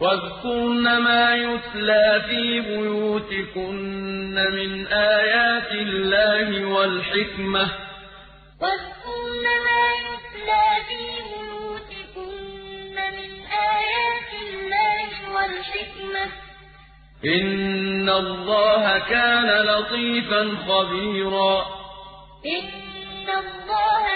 وَاذْكُرْنَ مَا يُتْلَىٰ فِي بُيُوتِكُنَّ مِنْ آيَاتِ اللَّهِ وَالْحِكْمَةِ ۚ. وَاذْكُرْنَ مَا يُتْلَىٰ فِي بُيُوتِكُنَّ مِنْ آيَاتِ اللَّهِ وَالْحِكْمَةِ ۚ. إِنَّ اللَّهَ كَانَ لَطِيفًا خَبِيرًا. إِنَّ اللَّهَ كَانَ لَطِيفًا خَبِيرًا